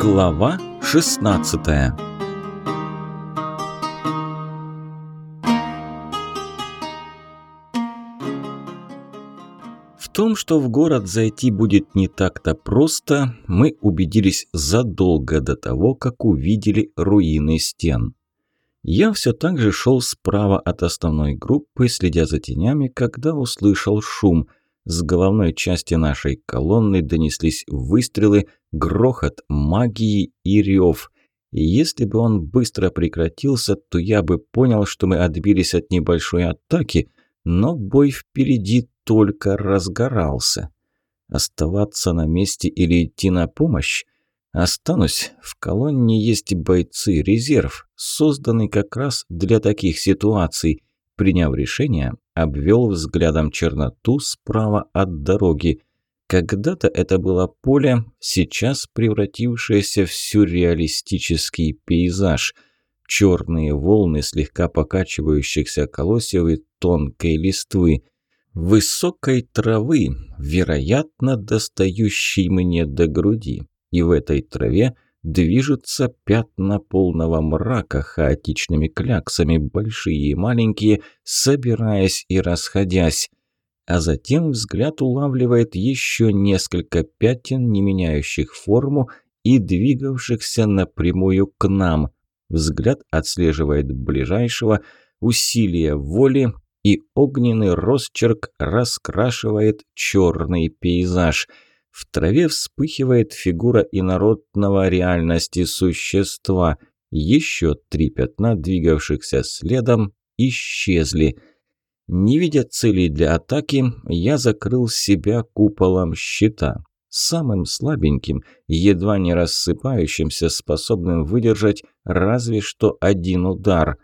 Глава 16 В том, что в город зайти будет не так-то просто, мы убедились задолго до того, как увидели руины стен. Я все так же шел справа от основной группы, следя за тенями, когда услышал шум – с головной части нашей колонны донеслись выстрелы, грохот магии и рев. И если бы он быстро прекратился, то я бы понял, что мы отбились от небольшой атаки, но бой впереди только разгорался. Оставаться на месте или идти на помощь? Останусь. В колонне есть бойцы, резерв, созданный как раз для таких ситуаций. Приняв решение, обвел взглядом черноту справа от дороги. Когда-то это было поле, сейчас превратившееся в сюрреалистический пейзаж. Черные волны слегка покачивающихся колосьев и тонкой листвы. Высокой травы, вероятно, достающей мне до груди. И в этой траве – движутся пятна полного мрака хаотичными кляксами, большие и маленькие, собираясь и расходясь. А затем взгляд улавливает еще несколько пятен, не меняющих форму и двигавшихся напрямую к нам. Взгляд отслеживает ближайшего, усилие воли, и огненный росчерк раскрашивает черный пейзаж – в траве вспыхивает фигура инородного реальности существа. Еще три пятна, двигавшихся следом, исчезли. Не видя целей для атаки, я закрыл себя куполом щита. Самым слабеньким, едва не рассыпающимся, способным выдержать разве что один удар.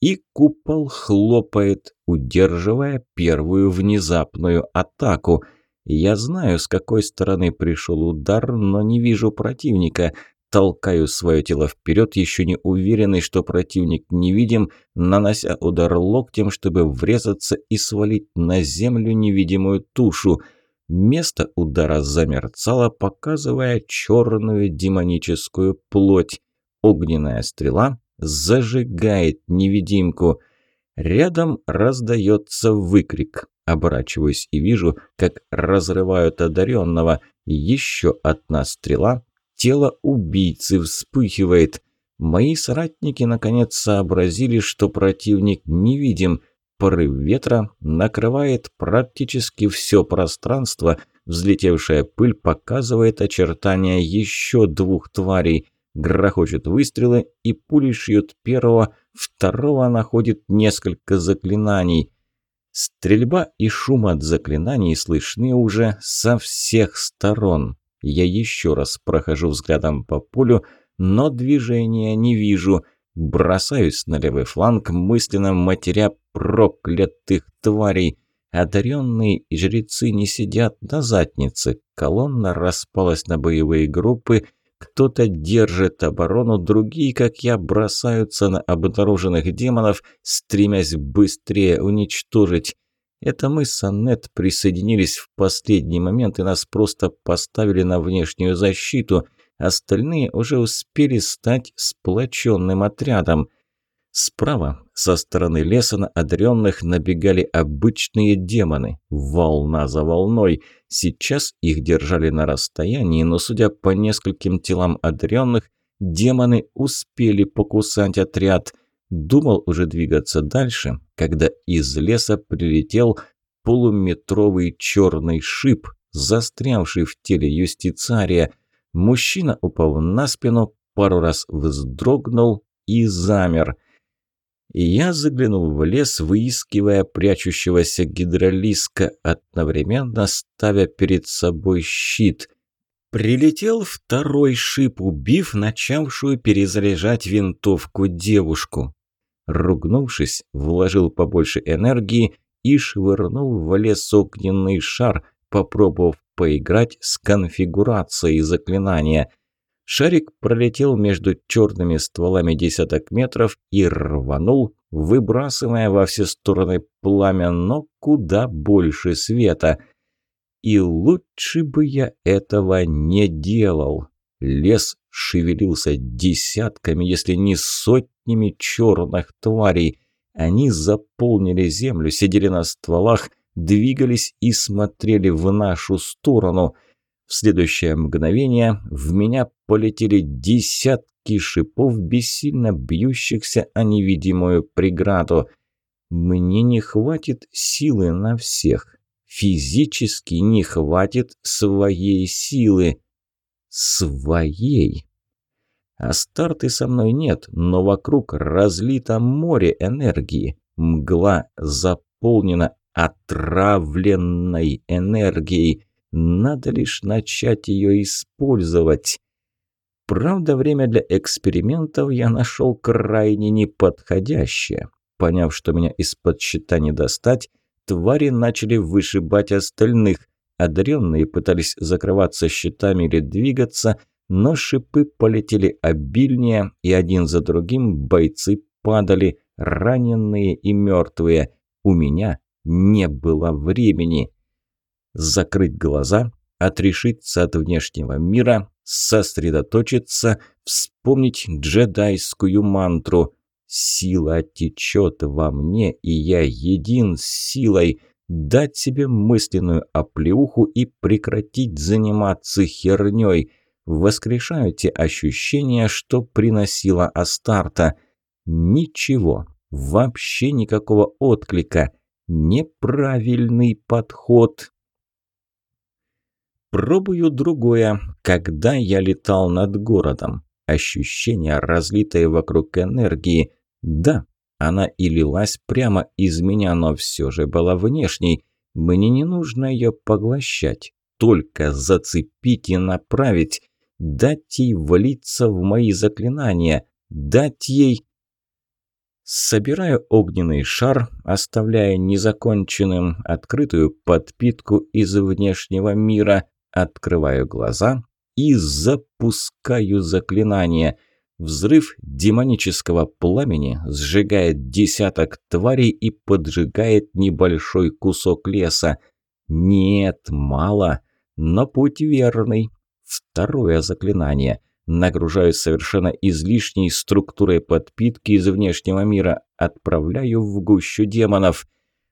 И купол хлопает, удерживая первую внезапную атаку – я знаю, с какой стороны пришел удар, но не вижу противника. Толкаю свое тело вперед, еще не уверенный, что противник невидим, нанося удар локтем, чтобы врезаться и свалить на землю невидимую тушу. Место удара замерцало, показывая черную демоническую плоть. Огненная стрела зажигает невидимку. Рядом раздается выкрик. Оборачиваюсь и вижу, как разрывают одаренного. Еще одна стрела. Тело убийцы вспыхивает. Мои соратники наконец сообразили, что противник невидим. Порыв ветра накрывает практически все пространство. Взлетевшая пыль показывает очертания еще двух тварей. Грохочут выстрелы, и пули шьют первого, второго находит несколько заклинаний. Стрельба и шум от заклинаний слышны уже со всех сторон. Я еще раз прохожу взглядом по полю, но движения не вижу. Бросаюсь на левый фланг, мысленно матеря проклятых тварей. Одаренные и жрецы не сидят на заднице. Колонна распалась на боевые группы – кто-то держит оборону, другие, как я, бросаются на обнаруженных демонов, стремясь быстрее уничтожить. Это мы с Аннет присоединились в последний момент и нас просто поставили на внешнюю защиту. Остальные уже успели стать сплоченным отрядом – Справа, со стороны леса на одаренных набегали обычные демоны, волна за волной. Сейчас их держали на расстоянии, но, судя по нескольким телам одаренных, демоны успели покусать отряд. Думал уже двигаться дальше, когда из леса прилетел полуметровый черный шип, застрявший в теле юстицария. Мужчина, упав на спину, пару раз вздрогнул и замер – и я заглянул в лес, выискивая прячущегося гидролиска, одновременно ставя перед собой щит. Прилетел второй шип, убив начавшую перезаряжать винтовку девушку. Ругнувшись, вложил побольше энергии и швырнул в лес огненный шар, попробовав поиграть с конфигурацией заклинания – Шарик пролетел между черными стволами десяток метров и рванул, выбрасывая во все стороны пламя, но куда больше света. И лучше бы я этого не делал. Лес шевелился десятками, если не сотнями черных тварей. Они заполнили землю, сидели на стволах, двигались и смотрели в нашу сторону. В следующее мгновение в меня полетели десятки шипов, бессильно бьющихся о невидимую преграду. Мне не хватит силы на всех. Физически не хватит своей силы. Своей. А старты со мной нет, но вокруг разлито море энергии. Мгла заполнена отравленной энергией. Надо лишь начать ее использовать. Правда, время для экспериментов я нашел крайне неподходящее. Поняв, что меня из-под щита не достать, твари начали вышибать остальных. Одаренные пытались закрываться щитами или двигаться, но шипы полетели обильнее, и один за другим бойцы падали, раненые и мертвые. У меня не было времени. Закрыть глаза, отрешиться от внешнего мира, сосредоточиться, вспомнить джедайскую мантру. Сила течет во мне, и я един с силой. Дать себе мысленную оплеуху и прекратить заниматься херней. Воскрешаю те ощущения, что приносила Астарта. Ничего, вообще никакого отклика. Неправильный подход. Пробую другое, когда я летал над городом. Ощущение разлитой вокруг энергии. Да, она и лилась прямо из меня, но все же была внешней. Мне не нужно ее поглощать, только зацепить и направить, дать ей влиться в мои заклинания, дать ей Собираю огненный шар, оставляя незаконченным открытую подпитку из внешнего мира, открываю глаза и запускаю заклинание. Взрыв демонического пламени сжигает десяток тварей и поджигает небольшой кусок леса. Нет, мало, но путь верный. Второе заклинание – Нагружаю совершенно излишней структурой подпитки из внешнего мира. Отправляю в гущу демонов.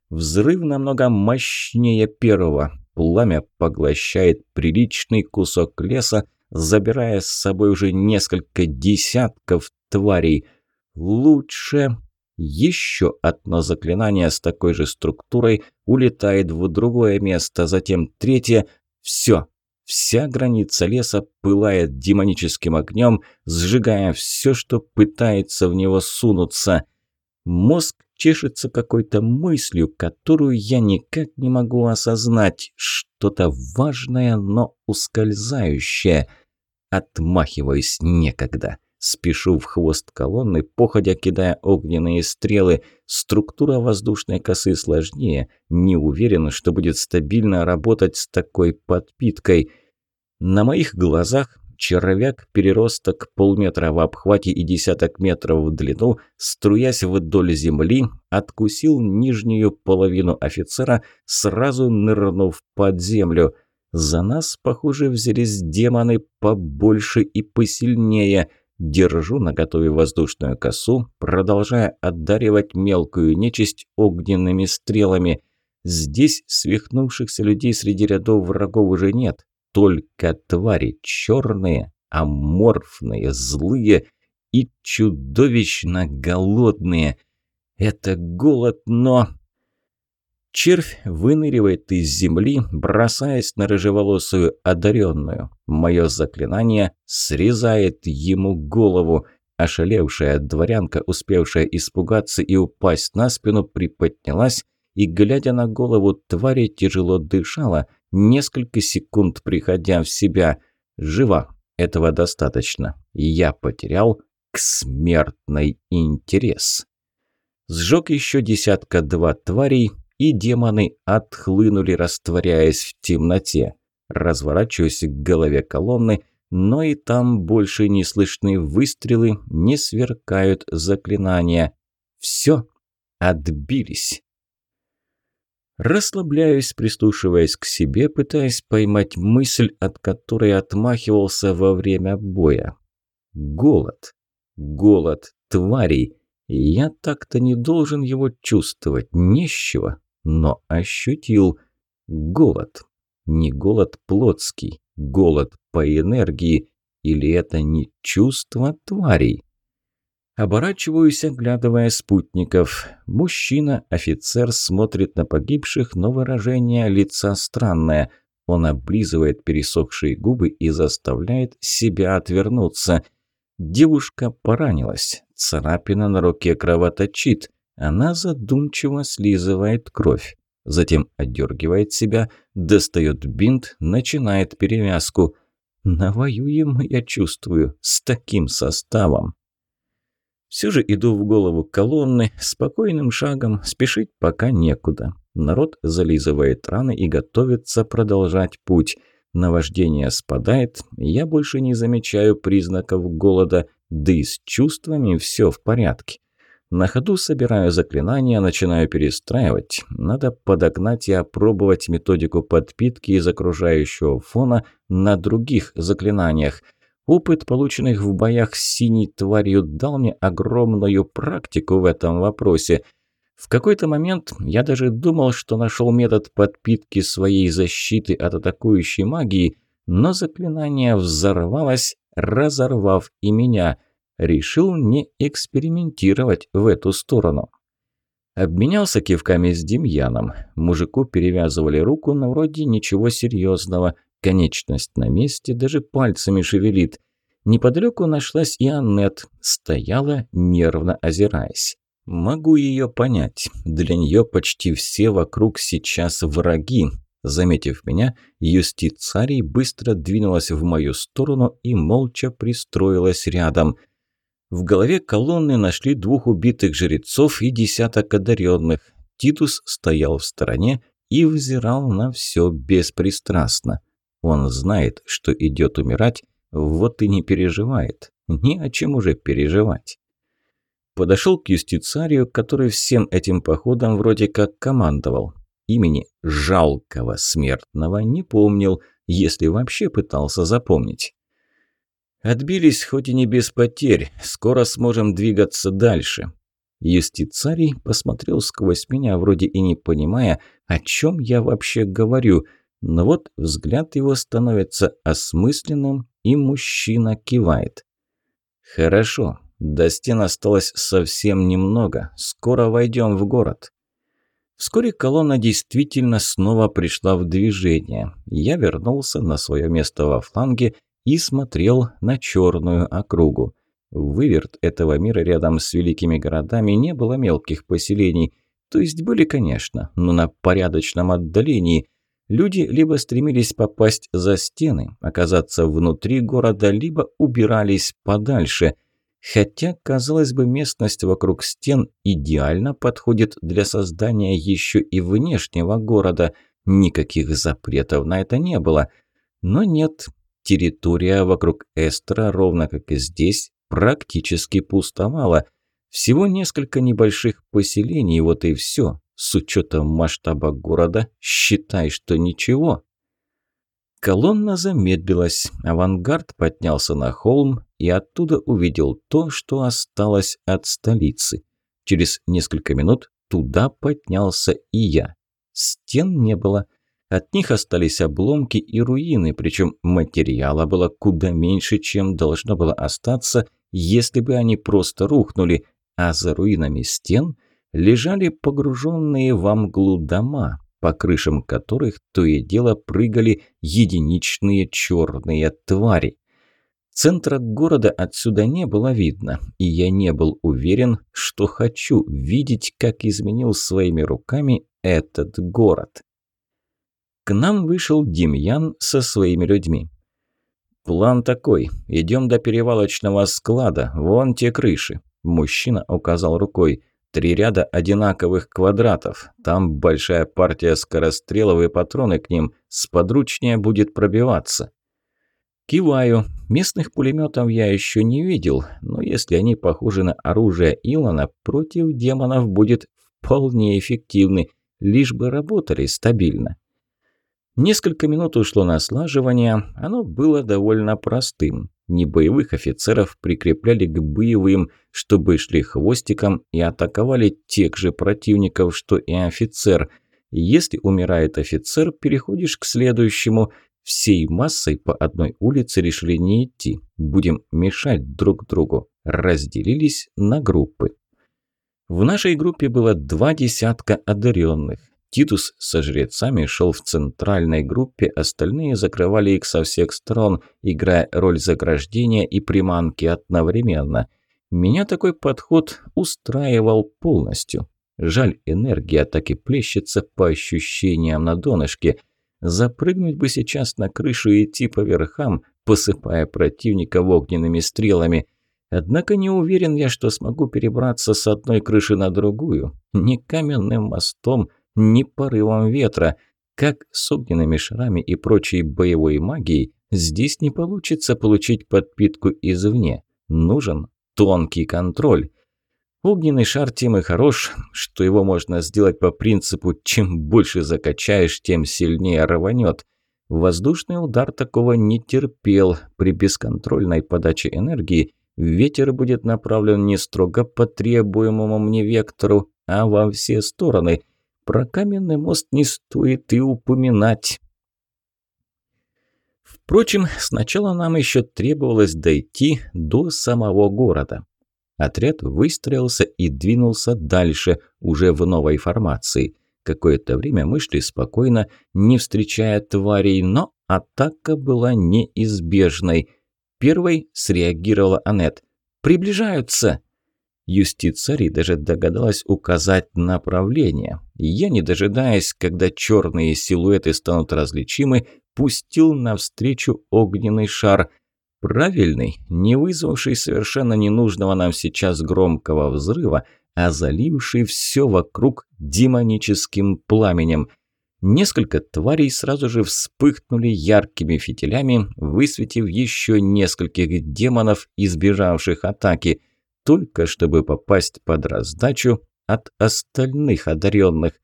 Взрыв намного мощнее первого. Пламя поглощает приличный кусок леса, забирая с собой уже несколько десятков тварей. Лучше... Еще одно заклинание с такой же структурой улетает в другое место, затем третье. Все, Вся граница леса пылает демоническим огнем, сжигая все, что пытается в него сунуться. Мозг чешется какой-то мыслью, которую я никак не могу осознать. Что-то важное, но ускользающее. Отмахиваюсь некогда. Спешу в хвост колонны, походя кидая огненные стрелы. Структура воздушной косы сложнее. Не уверен, что будет стабильно работать с такой подпиткой. На моих глазах червяк-переросток полметра в обхвате и десяток метров в длину, струясь вдоль земли, откусил нижнюю половину офицера, сразу нырнув под землю. За нас, похоже, взялись демоны побольше и посильнее. Держу на готове воздушную косу, продолжая одаривать мелкую нечисть огненными стрелами. Здесь свихнувшихся людей среди рядов врагов уже нет только твари черные, аморфные, злые и чудовищно голодные. Это голод, но... Червь выныривает из земли, бросаясь на рыжеволосую одаренную. Мое заклинание срезает ему голову. Ошалевшая дворянка, успевшая испугаться и упасть на спину, приподнялась и, глядя на голову твари, тяжело дышала – несколько секунд приходя в себя. Жива, этого достаточно. Я потерял к смертной интерес. Сжег еще десятка-два тварей, и демоны отхлынули, растворяясь в темноте. Разворачиваюсь к голове колонны, но и там больше не слышны выстрелы, не сверкают заклинания. Все, отбились. Расслабляюсь, прислушиваясь к себе, пытаясь поймать мысль, от которой отмахивался во время боя. Голод. Голод тварей. Я так-то не должен его чувствовать, нищего, но ощутил голод. Не голод плотский, голод по энергии, или это не чувство тварей? Оборачиваюсь, оглядывая спутников. Мужчина, офицер, смотрит на погибших, но выражение лица странное. Он облизывает пересохшие губы и заставляет себя отвернуться. Девушка поранилась. Царапина на руке кровоточит. Она задумчиво слизывает кровь. Затем отдергивает себя, достает бинт, начинает перевязку. Навоюем, я чувствую, с таким составом. Все же иду в голову колонны, спокойным шагом, спешить пока некуда. Народ зализывает раны и готовится продолжать путь. Наваждение спадает, я больше не замечаю признаков голода, да и с чувствами все в порядке. На ходу собираю заклинания, начинаю перестраивать. Надо подогнать и опробовать методику подпитки из окружающего фона на других заклинаниях – Опыт, полученных в боях с синей тварью, дал мне огромную практику в этом вопросе. В какой-то момент я даже думал, что нашел метод подпитки своей защиты от атакующей магии, но заклинание взорвалось, разорвав и меня. Решил не экспериментировать в эту сторону. Обменялся кивками с Демьяном. Мужику перевязывали руку, но вроде ничего серьезного. Конечность на месте, даже пальцами шевелит. Неподалеку нашлась и Аннет, стояла, нервно озираясь. Могу ее понять. Для нее почти все вокруг сейчас враги. Заметив меня, юстицарий быстро двинулась в мою сторону и молча пристроилась рядом. В голове колонны нашли двух убитых жрецов и десяток одаренных. Титус стоял в стороне и взирал на все беспристрастно. Он знает, что идет умирать, вот и не переживает. Ни о чем уже переживать. Подошел к юстицарию, который всем этим походом вроде как командовал. Имени жалкого смертного не помнил, если вообще пытался запомнить. Отбились хоть и не без потерь, скоро сможем двигаться дальше. Юстицарий посмотрел сквозь меня, вроде и не понимая, о чем я вообще говорю – но вот взгляд его становится осмысленным, и мужчина кивает. «Хорошо, до стен осталось совсем немного, скоро войдем в город». Вскоре колонна действительно снова пришла в движение. Я вернулся на свое место во фланге и смотрел на черную округу. Выверт этого мира рядом с великими городами не было мелких поселений. То есть были, конечно, но на порядочном отдалении – Люди либо стремились попасть за стены, оказаться внутри города, либо убирались подальше. Хотя, казалось бы, местность вокруг стен идеально подходит для создания еще и внешнего города. Никаких запретов на это не было. Но нет, территория вокруг Эстера, ровно как и здесь, практически пустовала. Всего несколько небольших поселений, вот и все. С учетом масштаба города, считай, что ничего. Колонна замедлилась, авангард поднялся на холм и оттуда увидел то, что осталось от столицы. Через несколько минут туда поднялся и я. Стен не было. От них остались обломки и руины, причем материала было куда меньше, чем должно было остаться, если бы они просто рухнули, а за руинами стен – лежали погруженные во мглу дома, по крышам которых то и дело прыгали единичные черные твари. Центра города отсюда не было видно, и я не был уверен, что хочу видеть, как изменил своими руками этот город. К нам вышел Демьян со своими людьми. «План такой. Идем до перевалочного склада, вон те крыши», – мужчина указал рукой. Три ряда одинаковых квадратов. Там большая партия скорострелов и патроны к ним. Сподручнее будет пробиваться. Киваю. Местных пулеметов я еще не видел, но если они похожи на оружие Илона, против демонов будет вполне эффективны, лишь бы работали стабильно. Несколько минут ушло на слаживание, оно было довольно простым. Не боевых офицеров прикрепляли к боевым, чтобы шли хвостиком и атаковали тех же противников, что и офицер. Если умирает офицер, переходишь к следующему. Всей массой по одной улице решили не идти. Будем мешать друг другу. Разделились на группы. В нашей группе было два десятка одаренных. Титус со жрецами шел в центральной группе, остальные закрывали их со всех сторон, играя роль заграждения и приманки одновременно. Меня такой подход устраивал полностью. Жаль, энергия так и плещется по ощущениям на донышке. Запрыгнуть бы сейчас на крышу и идти по верхам, посыпая противника огненными стрелами. Однако не уверен я, что смогу перебраться с одной крыши на другую. Не каменным мостом – ни порывом ветра. Как с огненными шарами и прочей боевой магией, здесь не получится получить подпитку извне. Нужен тонкий контроль. Огненный шар тем и хорош, что его можно сделать по принципу «чем больше закачаешь, тем сильнее рванет». Воздушный удар такого не терпел. При бесконтрольной подаче энергии ветер будет направлен не строго по требуемому мне вектору, а во все стороны, про каменный мост не стоит и упоминать. Впрочем, сначала нам еще требовалось дойти до самого города. Отряд выстроился и двинулся дальше, уже в новой формации. Какое-то время мы шли спокойно, не встречая тварей, но атака была неизбежной. Первой среагировала Анет. «Приближаются!» Юстицарий даже догадалась указать направление. Я, не дожидаясь, когда черные силуэты станут различимы, пустил навстречу огненный шар. Правильный, не вызвавший совершенно ненужного нам сейчас громкого взрыва, а заливший все вокруг демоническим пламенем. Несколько тварей сразу же вспыхнули яркими фитилями, высветив еще нескольких демонов, избежавших атаки – только чтобы попасть под раздачу от остальных одаренных.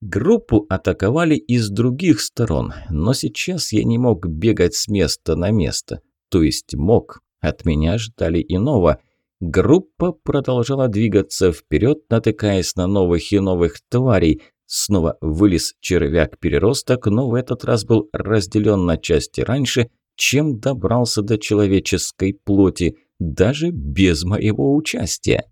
Группу атаковали из других сторон, но сейчас я не мог бегать с места на место. То есть мог, от меня ждали иного. Группа продолжала двигаться вперед, натыкаясь на новых и новых тварей. Снова вылез червяк-переросток, но в этот раз был разделен на части раньше, чем добрался до человеческой плоти – даже без моего участия.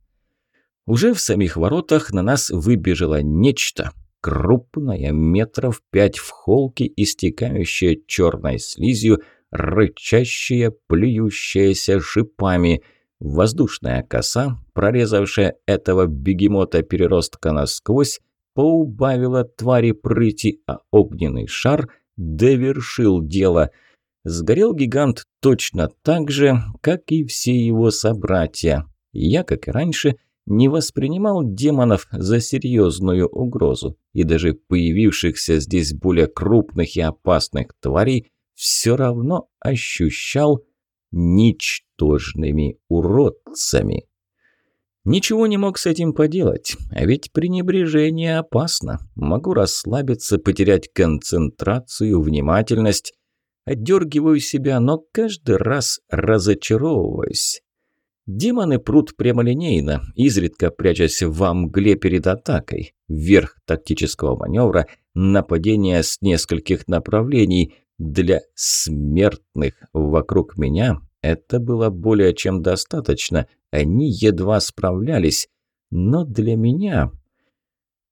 Уже в самих воротах на нас выбежало нечто. Крупное, метров пять в холке, истекающее черной слизью, рычащее, плюющееся шипами. Воздушная коса, прорезавшая этого бегемота-переростка насквозь, поубавила твари прыти, а огненный шар довершил дело – Сгорел гигант точно так же, как и все его собратья. Я, как и раньше, не воспринимал демонов за серьезную угрозу, и даже появившихся здесь более крупных и опасных тварей все равно ощущал ничтожными уродцами. Ничего не мог с этим поделать, а ведь пренебрежение опасно. Могу расслабиться, потерять концентрацию, внимательность, Отдергиваю себя, но каждый раз разочаровываюсь. Демоны прут прямолинейно, изредка прячась в мгле перед атакой. Верх тактического маневра – нападение с нескольких направлений. Для смертных вокруг меня это было более чем достаточно. Они едва справлялись. Но для меня...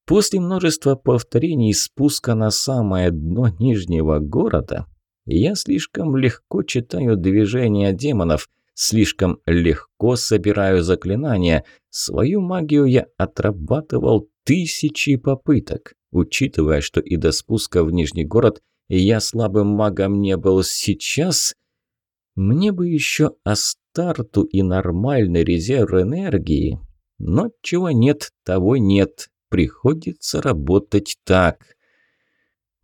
После множества повторений спуска на самое дно Нижнего города я слишком легко читаю движения демонов, слишком легко собираю заклинания. Свою магию я отрабатывал тысячи попыток. Учитывая, что и до спуска в Нижний город я слабым магом не был сейчас, мне бы еще Астарту и нормальный резерв энергии. Но чего нет, того нет. Приходится работать так.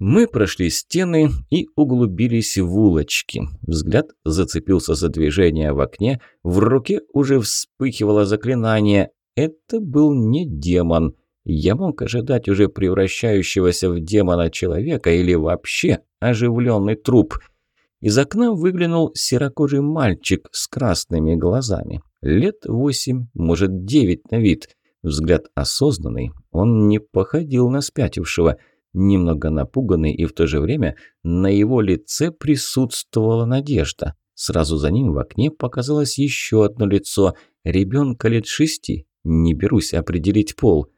Мы прошли стены и углубились в улочки. Взгляд зацепился за движение в окне, в руке уже вспыхивало заклинание. Это был не демон. Я мог ожидать уже превращающегося в демона человека или вообще оживленный труп. Из окна выглянул серокожий мальчик с красными глазами. Лет восемь, может девять на вид. Взгляд осознанный, он не походил на спятившего. Немного напуганный и в то же время на его лице присутствовала надежда. Сразу за ним в окне показалось еще одно лицо. Ребенка лет шести. Не берусь определить пол.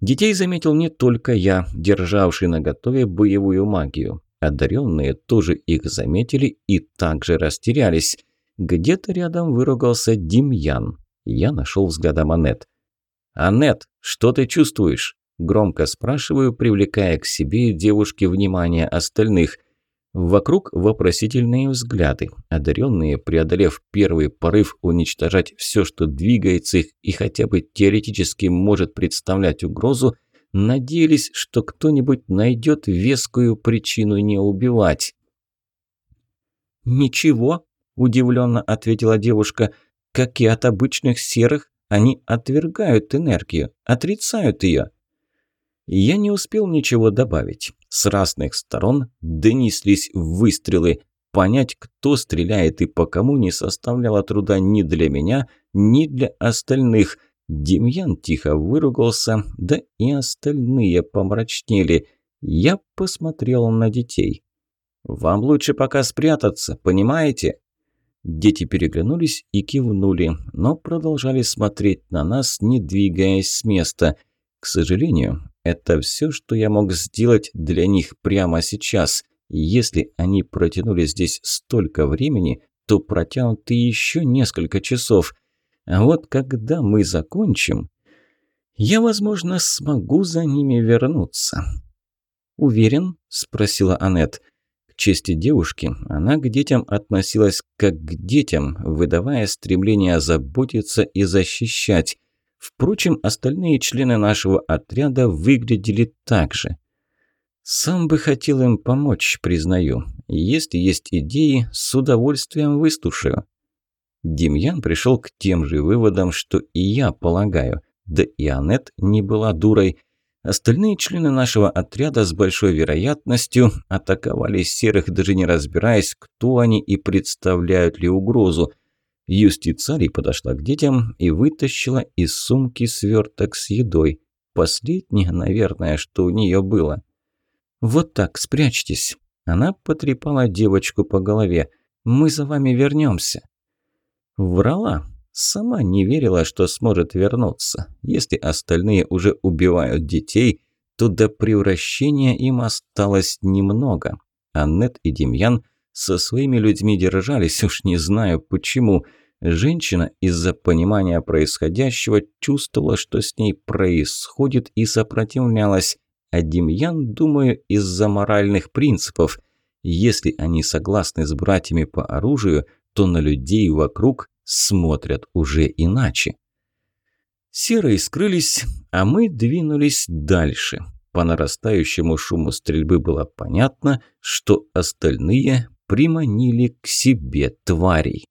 Детей заметил не только я, державший наготове боевую магию. Одаренные тоже их заметили и также растерялись. Где-то рядом выругался Демьян. Я нашел взглядом Анет. «Анет, что ты чувствуешь?» Громко спрашиваю, привлекая к себе девушке внимание остальных – Вокруг вопросительные взгляды. Одаренные, преодолев первый порыв уничтожать все, что двигается их и хотя бы теоретически может представлять угрозу, надеялись, что кто-нибудь найдет вескую причину не убивать. «Ничего», – удивленно ответила девушка, – «как и от обычных серых, они отвергают энергию, отрицают ее». Я не успел ничего добавить. С разных сторон донеслись выстрелы. Понять, кто стреляет и по кому, не составляло труда ни для меня, ни для остальных. Демьян тихо выругался, да и остальные помрачнели. Я посмотрел на детей. «Вам лучше пока спрятаться, понимаете?» Дети переглянулись и кивнули, но продолжали смотреть на нас, не двигаясь с места. К сожалению, это все, что я мог сделать для них прямо сейчас. Если они протянули здесь столько времени, то протянут и еще несколько часов. А вот когда мы закончим, я, возможно, смогу за ними вернуться. «Уверен?» – спросила Аннет. К чести девушки, она к детям относилась как к детям, выдавая стремление заботиться и защищать. Впрочем, остальные члены нашего отряда выглядели так же. Сам бы хотел им помочь, признаю. Если есть идеи, с удовольствием выслушаю. Демьян пришел к тем же выводам, что и я полагаю. Да и Аннет не была дурой. Остальные члены нашего отряда с большой вероятностью атаковали серых, даже не разбираясь, кто они и представляют ли угрозу. Юстицарий подошла к детям и вытащила из сумки сверток с едой. Последнее, наверное, что у нее было. «Вот так, спрячьтесь». Она потрепала девочку по голове. «Мы за вами вернемся». Врала. Сама не верила, что сможет вернуться. Если остальные уже убивают детей, то до превращения им осталось немного. Аннет и Демьян со своими людьми держались, уж не знаю почему – Женщина из-за понимания происходящего чувствовала, что с ней происходит, и сопротивлялась. А Демьян, думаю, из-за моральных принципов. Если они согласны с братьями по оружию, то на людей вокруг смотрят уже иначе. Серые скрылись, а мы двинулись дальше. По нарастающему шуму стрельбы было понятно, что остальные приманили к себе тварей.